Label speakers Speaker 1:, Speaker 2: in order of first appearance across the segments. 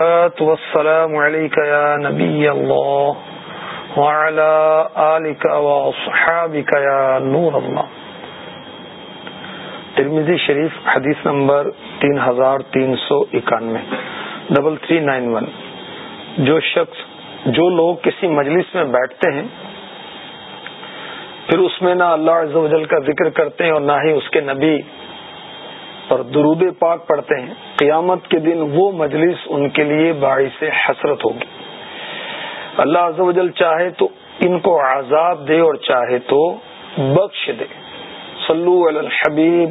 Speaker 1: والسلام عليك يا نبي الله وعلى آلك وصحابك يا نور الله. ترمیزی شریف حدیث نمبر تین ہزار تین سو اکانوے. ڈبل تھری نائن ون جو شخص جو لوگ کسی مجلس میں بیٹھتے ہیں، پھر اس میں نہ اللہ عز و جل کا ذکر کرتے ہیں اور نہ ہی اس کے نبی اور درود پاک پڑھتے ہیں۔ قیامت کے دن وہ مجلس ان کے لیے باعث حسرت ہوگی۔ اللہ عز و جل چاہے تو ان کو عذاب دے اور چاہے تو بخش دے۔ صلو علی الحبیب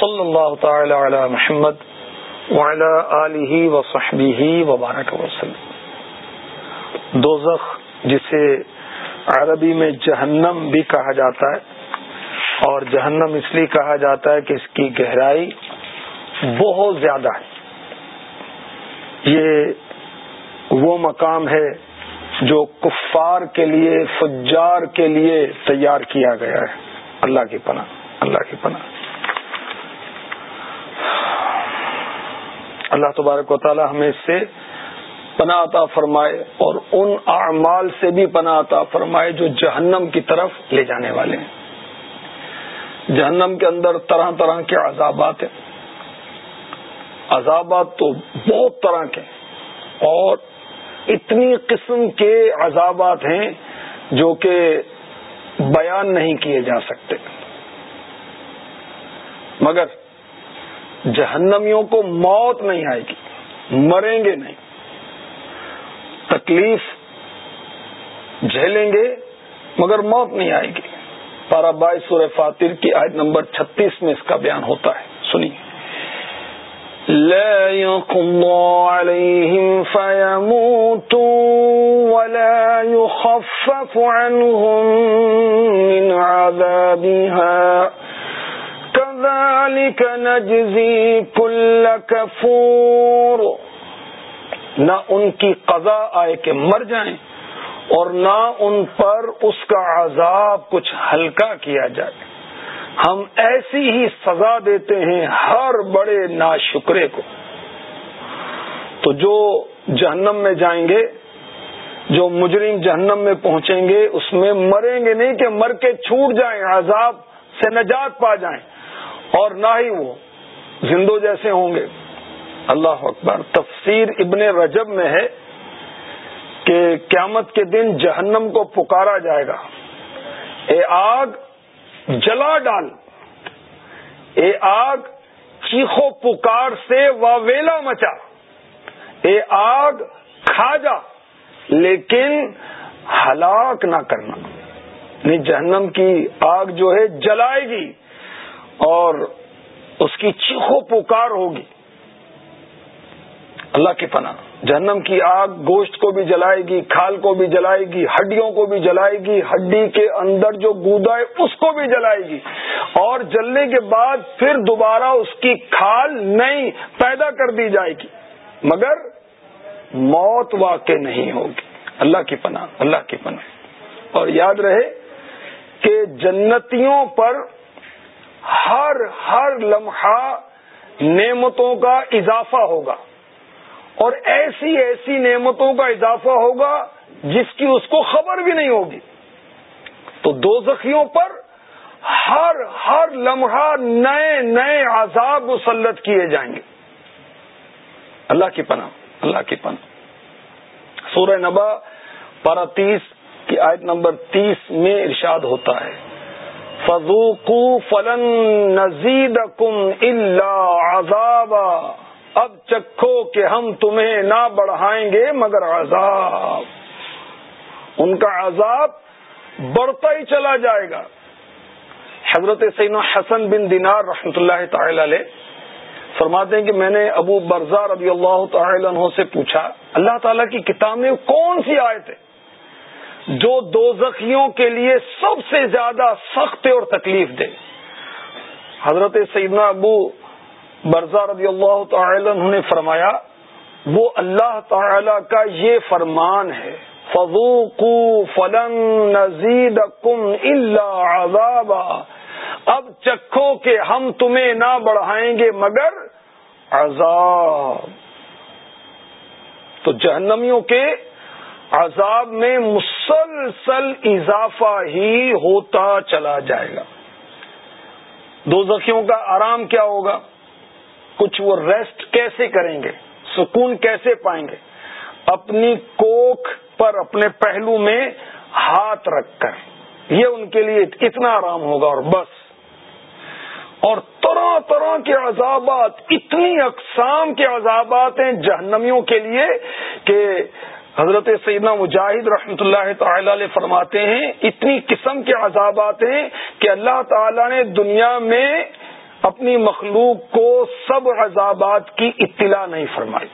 Speaker 1: صلی اللہ تعالی علی محمد وعلی آلہ وصحبہ وبارک وسلم دوزخ جسے عربی میں جہنم بھی کہا جاتا ہے۔ اور جہنم اس لیے کہا جاتا ہے کہ اس کی گہرائی بہت زیادہ ہے۔ یہ وہ مقام ہے جو کفار کے لیے، فجار کے لیے تیار کیا گیا ہے۔ اللہ کی پناہ، اللہ کی پناہ۔ اللہ تبارک و تعالی ہمیں اس سے پناہ عطا فرمائے اور ان اعمال سے بھی پناہ عطا فرمائے جو جہنم کی طرف لے جانے والے ہیں۔ جہنم کے اندر طرح طرح کے عذابات ہیں۔ عذابات تو بہت طرح کے اور اتنی قسم کے عذابات ہیں جو کہ بیان نہیں کیے جا سکتے۔ مگر جہنمیوں کو موت نہیں آئے گی، مریں گے نہیں۔ تکلیف جھیلیں گے، مگر موت نہیں آئے گی۔ پارا بائی سور فاتر کی آیت نمبر چھتیس میں اس کا بیان ہوتا ہے۔ سنیے۔ لا يقضى عليهم فيموتوا ولا يخفف عنهم من عذابها۔ كذلك نجزي كل كفور۔ نہ ان کی قضا آئے کہ مر جائیں۔ اور نہ ان پر اس کا عذاب کچھ ہلکا کیا جائے۔ ہم ایسی ہی سزا دیتے ہیں ہر بڑے ناشکرے کو۔ تو جو جہنم میں جائیں گے، جو مجرم جہنم میں پہنچیں گے، اس میں مریں گے نہیں کہ مر کے چھوٹ جائیں، عذاب سے نجات پا جائیں۔ اور نہ ہی وہ، زندوں جیسے ہوں گے۔ اللہ اکبر، تفسیر ابن رجب میں ہے۔ کہ قیامت کے دن جہنم کو پکارا جائے گا۔ اے آگ، جلا ڈال۔ اے آگ، چیخو پکار سے واویلا مچا۔ اے آگ، کھا جا۔ لیکن ہلاک نہ کرنا۔ یعنی جہنم کی آگ جو ہے جلائے گی اور اس کی چیخو پکار ہوگی۔ اللہ کی پناہ۔ جہنم کی آگ گوشت کو بھی جلائے گی، کھال کو بھی جلائے گی، ہڈیوں کو بھی جلائے گی، ہڈی کے اندر جو گودا ہے اس کو بھی جلائے گی۔ اور جلنے کے بعد پھر دوبارہ اس کی کھال نئی پیدا کر دی جائے گی۔ مگر موت واقع نہیں ہوگی۔ اللہ کی پناہ، اللہ کی پناہ۔ اور یاد رہے کہ جنتیوں پر ہر ہر لمحہ نعمتوں کا اضافہ ہوگا۔ اور ایسی ایسی نعمتوں کا اضافہ ہوگا جس کی اس کو خبر بھی نہیں ہوگی۔ تو دو زخیوں پر ہر ہر لمحہ نئے نئے عذاب مسلط کیے جائیں گے۔ اللہ کی پناہ، اللہ کی پناہ۔ سورہ نبا پارا تیس کی آیت نمبر تیس میں ارشاد ہوتا ہے۔ فضوقو فلن نزید کم اللہ عذابا۔ اب چکھو کہ ہم تمہیں نہ بڑھائیں گے مگر عذاب۔ ان کا عذاب بڑھتا ہی چلا جائے گا۔ حضرت سین حسن بن دینار رحمت اللہ تعالی علیہ فرماتے ہیں کہ میں نے ابو برزا رضی اللہ تعالی عنہ سے پوچھا، اللہ تعالیٰ کی کتاب میں کون سی آیت ہے؟ جو دو زخیوں کے لیے سب سے زیادہ سخت اور تکلیف دے حضرت سیدنا ابو برزا رضی اللہ تعالی عنہ نے فرمایا، وہ اللہ تعالی کا یہ فرمان ہے فضوقو فلن نزید کم اللہ عذابا۔ اب چکھو کہ ہم تمہیں نہ بڑھائیں گے مگر عذاب۔ تو جہنمیوں کے عذاب میں مسلسل اضافہ ہی ہوتا چلا جائے گا۔ دو زخیوں کا آرام کیا ہوگا؟ کچھ وہ ریسٹ کیسے کریں گے؟ سکون کیسے پائیں گے؟ اپنی کوکھ پر اپنے پہلو میں ہاتھ رکھ کر، یہ ان کے لیے اتنا آرام ہوگا اور بس۔ اور طرح طرح کے عذابات، اتنی اقسام کے عذابات ہیں جہنمیوں کے لیے کہ حضرت سیدنا مجاہد رحمۃ اللہ تعالی علیہ فرماتے ہیں، اتنی قسم کے عذابات ہیں کہ اللہ تعالی نے دنیا میں اپنی مخلوق کو سب عذابات کی اطلاع نہیں فرمائی۔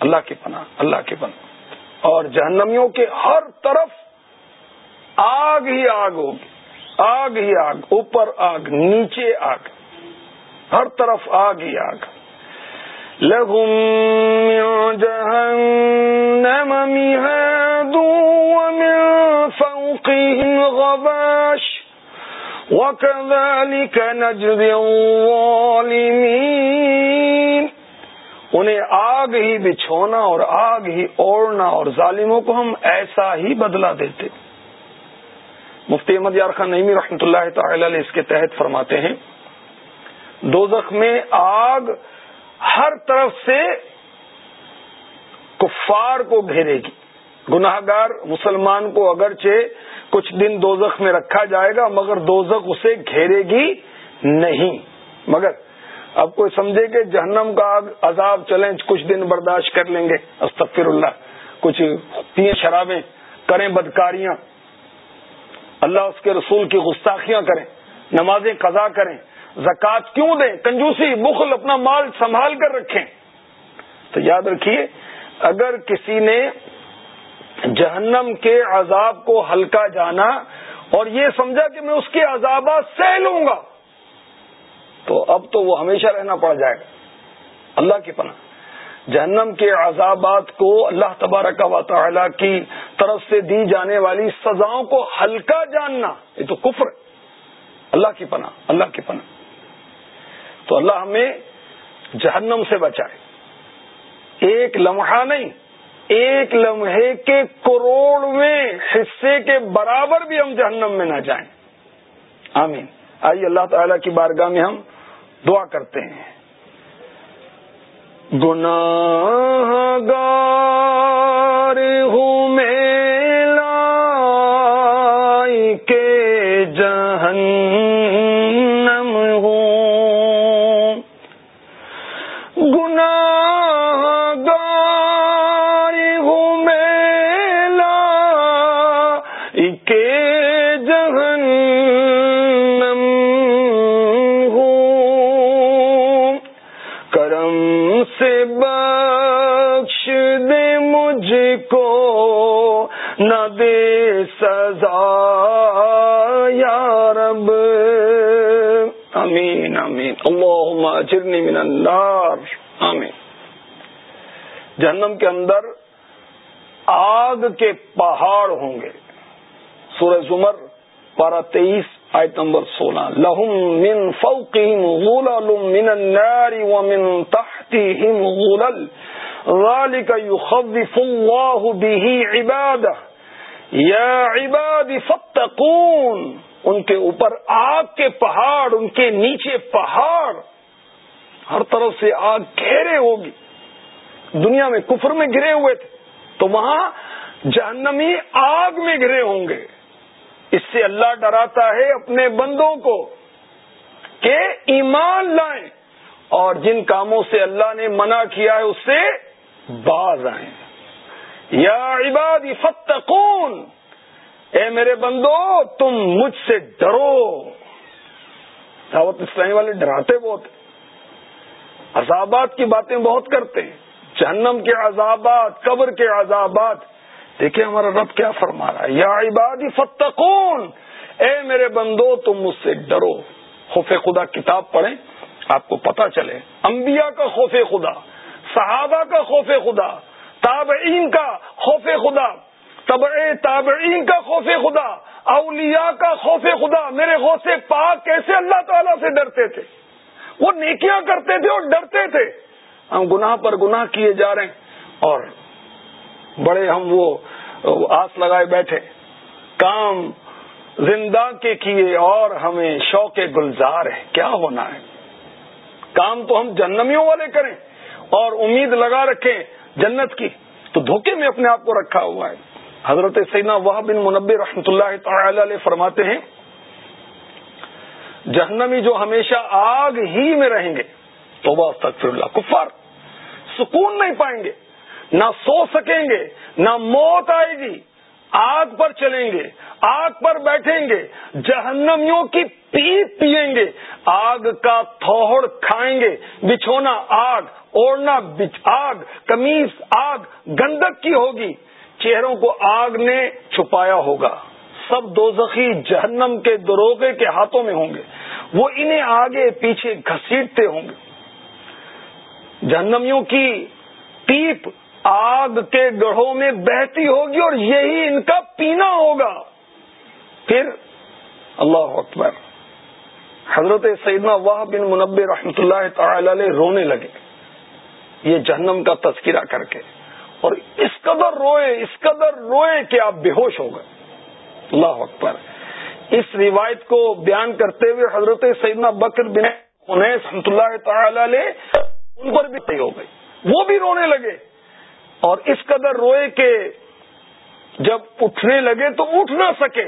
Speaker 1: اللہ کی پناہ، اللہ کی پناہ۔ اور جہنمیوں کے ہر طرف آگ ہی آگ ہوگی، آگ ہی آگ، اوپر آگ، نیچے آگ، ہر طرف آگ ہی آگ۔ لگم جہنم مہاد فوقهم غباش۔ وكذلك نجزي الظالمين۔ انہیں آگ ہی بچھونا اور آگ ہی اوڑنا اور ظالموں کو ہم ایسا ہی بدلا دیتے۔ مفتی احمد یار خان نعمی رحمۃ اللہ تعالی علیہ اس کے تحت فرماتے ہیں، دوزخ میں آگ ہر طرف سے کفار کو گھیرے گی۔ گناہ گار مسلمان کو اگرچہ کچھ دن دوزخ میں رکھا جائے گا، مگر دوزخ اسے گھیرے گی نہیں۔ مگر اب کوئی سمجھے کہ جہنم کا عذاب چلیں کچھ دن برداشت کر لیں گے۔ استفر اللہ کچھ پیے شرابیں کریں بدکاریاں۔ اللہ اس کے رسول کی گستاخیاں کریں، نمازیں قضا کریں، زکوٰۃ کیوں دیں؟ کنجوسی بخل اپنا مال سنبھال کر رکھیں۔ تو یاد رکھیے، اگر کسی نے جہنم کے عذاب کو ہلکا جانا اور یہ سمجھا کہ میں اس کے عذابات سہ لوں گا، تو اب تو وہ ہمیشہ رہنا پڑ جائے گا۔ اللہ کی پناہ۔ جہنم کے عذابات کو اللہ تبارک و تعالی کی طرف سے دی جانے والی سزاؤں کو ہلکا جاننا، یہ تو کفر ہے۔ اللہ کی پناہ، اللہ کی پناہ۔ تو اللہ ہمیں جہنم سے بچائے۔ ایک لمحہ نہیں ایک لمحے کے کروڑویں حصے کے برابر بھی ہم جہنم میں نہ جائیں۔ آمین۔ آئیے اللہ تعالی کی بارگاہ میں ہم دعا کرتے ہیں۔ گناہ کرم سے بخش دے مجھ کو نہ دے سزا، یا رب۔ امین امین اللہم اجرنی من النار۔ آمین۔ جہنم کے اندر آگ کے پہاڑ ہوں گے۔ سورہ زمر، پارہ تیئیس آیت نمبر سولہ۔ لہم من فوقہم غلل من النار ومن تحتہم غلل۔ ذالک یخوف اللہ به عبادہ۔ یا عباد فتقون ان کے اوپر آگ کے پہاڑ، ان کے نیچے پہاڑ۔ ہر طرف سے آگ گھیرے ہوگی۔ دنیا میں کفر میں گرے ہوئے تھے۔ تو وہاں جہنمی آگ میں گرے ہوں گے۔ اس سے اللہ ڈراتا ہے اپنے بندوں کو کہ ایمان لائیں اور جن کاموں سے اللہ نے منع کیا ہے اس سے باز آئیں۔ یا عباد فتقون، اے میرے بندو، تم مجھ سے ڈرو۔ دعوت اسلامی والے ڈراتے بہت عذابات کی باتیں بہت کرتے ہیں۔ جہنم کے عذابات، قبر کے عذابات دیکھیں ہمارا رب کیا فرما رہا ہے، یا عبادی فتقون، اے میرے بندو، تم مجھ سے ڈرو۔ خوف خدا کتاب پڑھیں، آپ کو پتا چلے۔ انبیاء کا خوف خدا، صحابہ کا خوف خدا، تابعین کا خوف خدا تبع تابعین کا خوف خدا، اولیاء کا خوف خدا۔ میرے غوث پاک کیسے اللہ تعالیٰ سے ڈرتے تھے؟ وہ نیکیاں کرتے تھے اور ڈرتے تھے۔ ہم گناہ پر گناہ کیے جا رہے ہیں اور بڑے ہم وہ آس لگائے بیٹھے۔ کام زندہ کے کیے اور ہمیں شوق گلزار ہے، کیا ہونا ہے؟ کام تو ہم جنمیوں والے کریں اور امید لگا رکھیں جنت کی۔ تو دھوکے میں اپنے آپ کو رکھا ہوا ہے۔ حضرت سینا وہ بن منبی رحمۃ اللہ تعالی علیہ فرماتے ہیں، جہنمی جو ہمیشہ آگ ہی میں رہیں گے تو بس تک اللہ، کفار، سکون نہیں پائیں گے۔ نہ سو سکیں گے، نہ موت آئے گی۔ آگ پر چلیں گے، آگ پر بیٹھیں گے، جہنمیوں کی پیپ پیئیں گے۔ آگ کا تھوڑ کھائیں گے، بچھونا آگ اوڑنا آگ، کمیز آگ، گندک کی ہوگی۔ چہروں کو آگ نے چھپایا ہوگا۔ سب دو جہنم کے دروگے کے ہاتھوں میں ہوں گے۔ وہ انہیں آگے پیچھے گھسیٹتے ہوں گے۔ جہنمیوں کی پیپ آگ کے گڑھوں میں بہتی ہوگی اور یہی ان کا پینا ہوگا۔ پھر اللہ اکبر، حضرت سیدنا واہ بن منبع رحمت اللہ تعالی علیہ رونے لگے۔ یہ جہنم کا تذکرہ کر کے۔ اور اس قدر روئے، اس قدر روئے کہ آپ بے ہوش ہو گئے۔ اللہ اکبر۔ اس روایت کو بیان کرتے ہوئے حضرت سیدنا بکر بن انیس اللہ تعالی علیہ ان پر بھی ہو گئی وہ بھی رونے لگے۔ اور اس قدر روئے کہ جب اٹھنے لگے تو اٹھ نہ سکے،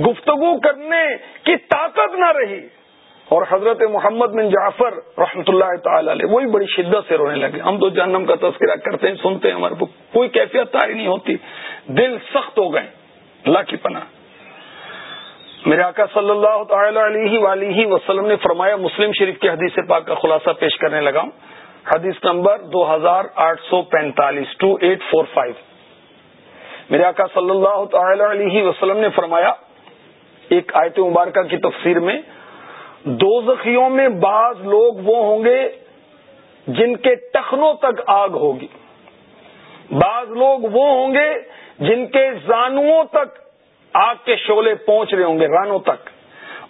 Speaker 1: گفتگو کرنے کی طاقت نہ رہی۔ اور حضرت محمد بن جعفر رحمۃ اللہ تعالی علیہ، وہی بڑی شدت سے رونے لگے۔ ہم تو جہنم کا تذکرہ کرتے ہیں، سنتے ہیں، ہمارے کوئی کیفیت تاری نہیں ہوتی۔ دل سخت ہو گئے، اللہ کی پناہ۔ میرے آقا صلی اللہ تعالی علیہ ولیہ وسلم نے فرمایا، مسلم شریف کی حدیث پاک کا خلاصہ پیش کرنے لگا ہوں۔ حدیث نمبر دو ہزار آٹھ سو پینتالیس ٹو ایٹ فور فائیو میرے آقا صلی اللہ تعالی علیہ وسلم نے فرمایا، ایک آیت مبارکہ کی تفسیر میں دو زخیوں میں بعض لوگ وہ ہوں گے جن کے ٹخنوں تک آگ ہوگی۔ بعض لوگ وہ ہوں گے جن کے زانوؤں تک آگ کے شعلے پہنچ رہے ہوں گے، رانوں تک۔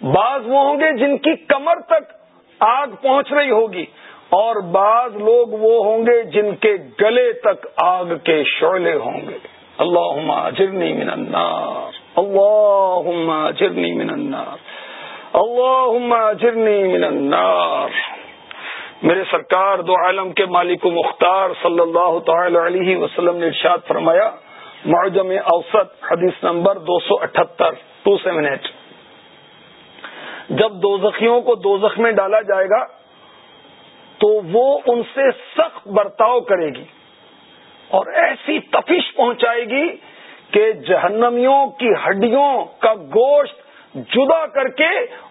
Speaker 1: بعض وہ ہوں گے جن کی کمر تک آگ پہنچ رہی ہوگی۔ اور بعض لوگ وہ ہوں گے جن کے گلے تک آگ کے شعلے ہوں گے۔ اللہ جرنی من النار۔ اللہ جرنی من النار۔ اللہ جرنی من النار۔ میرے سرکار، دو عالم کے مالک و مختار صلی اللہ تعالی علیہ وسلم نے ارشاد فرمایا، معجم اوسط، حدیث نمبر دو سو اٹھہتر ٹو سیون ایٹ۔ جب دو زخیوں کو دو زخ میں ڈالا جائے گا تو وہ ان سے سخت برتاؤ کرے گی اور ایسی تفش پہنچائے گی کہ جہنمیوں کی ہڈیوں کا گوشت جدا کر کے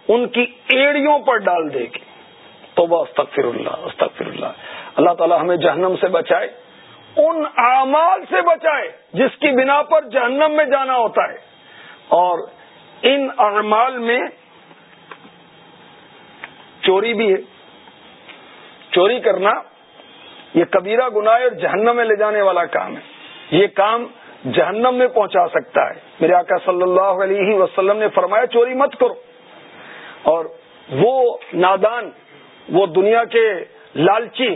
Speaker 1: ان کی ایڑیوں پر ڈال دے گی۔ تو وہ استغفر اللہ استغفر اللہ۔ اللہ تعالی ہمیں جہنم سے بچائے، ان اعمال سے بچائے جس کی بنا پر جہنم میں جانا ہوتا ہے۔ اور ان اعمال میں چوری بھی ہے۔ چوری کرنا یہ کبیرہ گناہ اور جہنم میں لے جانے والا کام ہے۔ یہ کام جہنم میں پہنچا سکتا ہے۔ میرے آقا صلی اللہ علیہ وسلم نے فرمایا، چوری مت کرو۔ اور وہ نادان، وہ دنیا کے لالچی،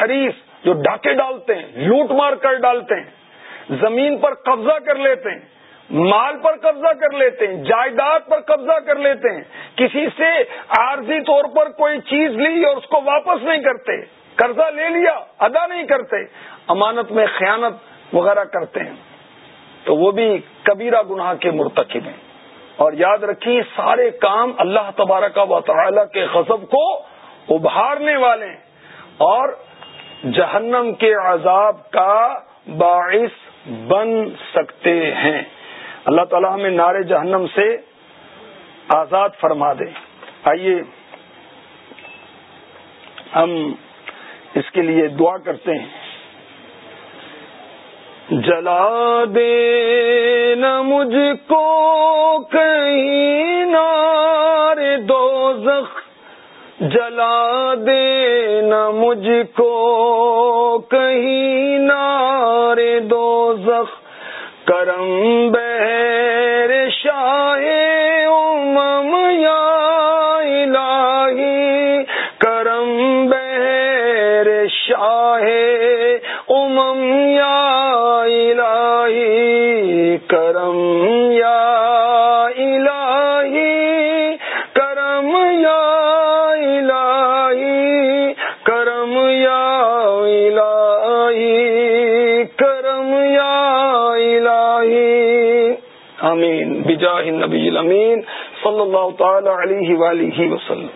Speaker 1: حریف جو ڈاکے ڈالتے ہیں، لوٹ مار کر ڈالتے ہیں، زمین پر قبضہ کر لیتے ہیں مال پر قبضہ کر لیتے ہیں، جائیداد پر قبضہ کر لیتے ہیں۔ کسی سے عارضی طور پر کوئی چیز لی اور اس کو واپس نہیں کرتے، قرضہ لے لیا، ادا نہیں کرتے، امانت میں خیانت وغیرہ کرتے ہیں۔ تو وہ بھی کبیرہ گناہ کے مرتکب ہیں۔ اور یاد رکھیے، سارے کام اللہ تبارک و تعالی کے غضب کو ابھارنے والے ہیں۔ اور جہنم کے عذاب کا باعث بن سکتے ہیں۔ اللہ تعالیٰ ہمیں نارے جہنم سے آزاد فرما دے۔ آئیے، ہم اس کے لیے دعا کرتے ہیں۔ جلا دے نہ مجھ کو کہیں نار دوزخ۔ جلا دے نہ مجھ کو کہیں نار دو زخ کرم بیر شاہ امم یا الہی کرم بیر شاہ امم یا الہی کرم اللہ بجاہ النبی الامین صلی اللہ تعالی علیہ وآلہ وسلم.